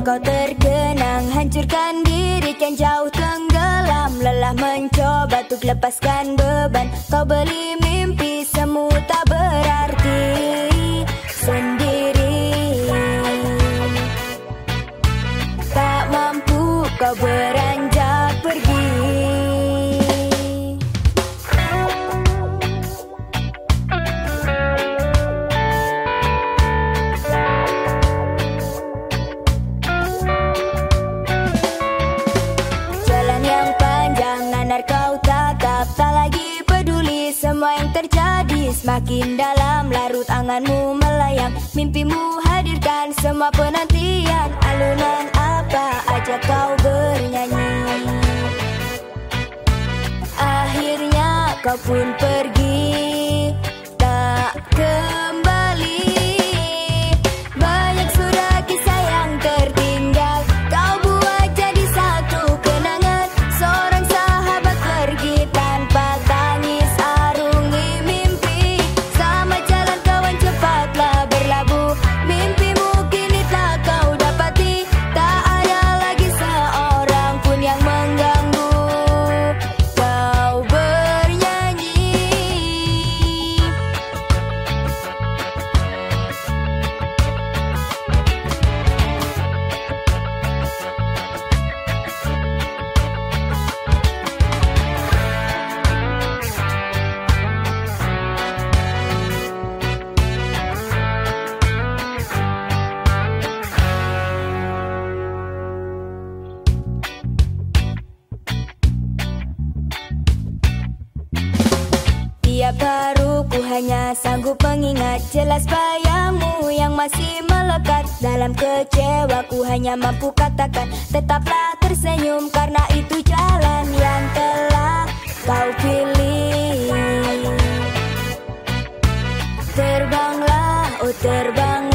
Hancurkan diri kan jauh tenggelam. Lelah mencoba untuk lepaskan beban. Kau beli mimpi semu tak berarti. Sendiri. Tak mampu kau beranjak semua yang terjadi Semakin dalam. Larut anganmu melayang. Mimpimu hadirkan semua penantian. Alunan apa aja kau bernyanyi? Akhirnya kau pun pergi. Tak kembali hanya sanggup mengingat jelas bayangmu yang masih melekat. Dalam kecewa ku hanya mampu katakan Tetaplah tersenyum karena itu jalan yang telah kau pilih. Terbanglah oh terbang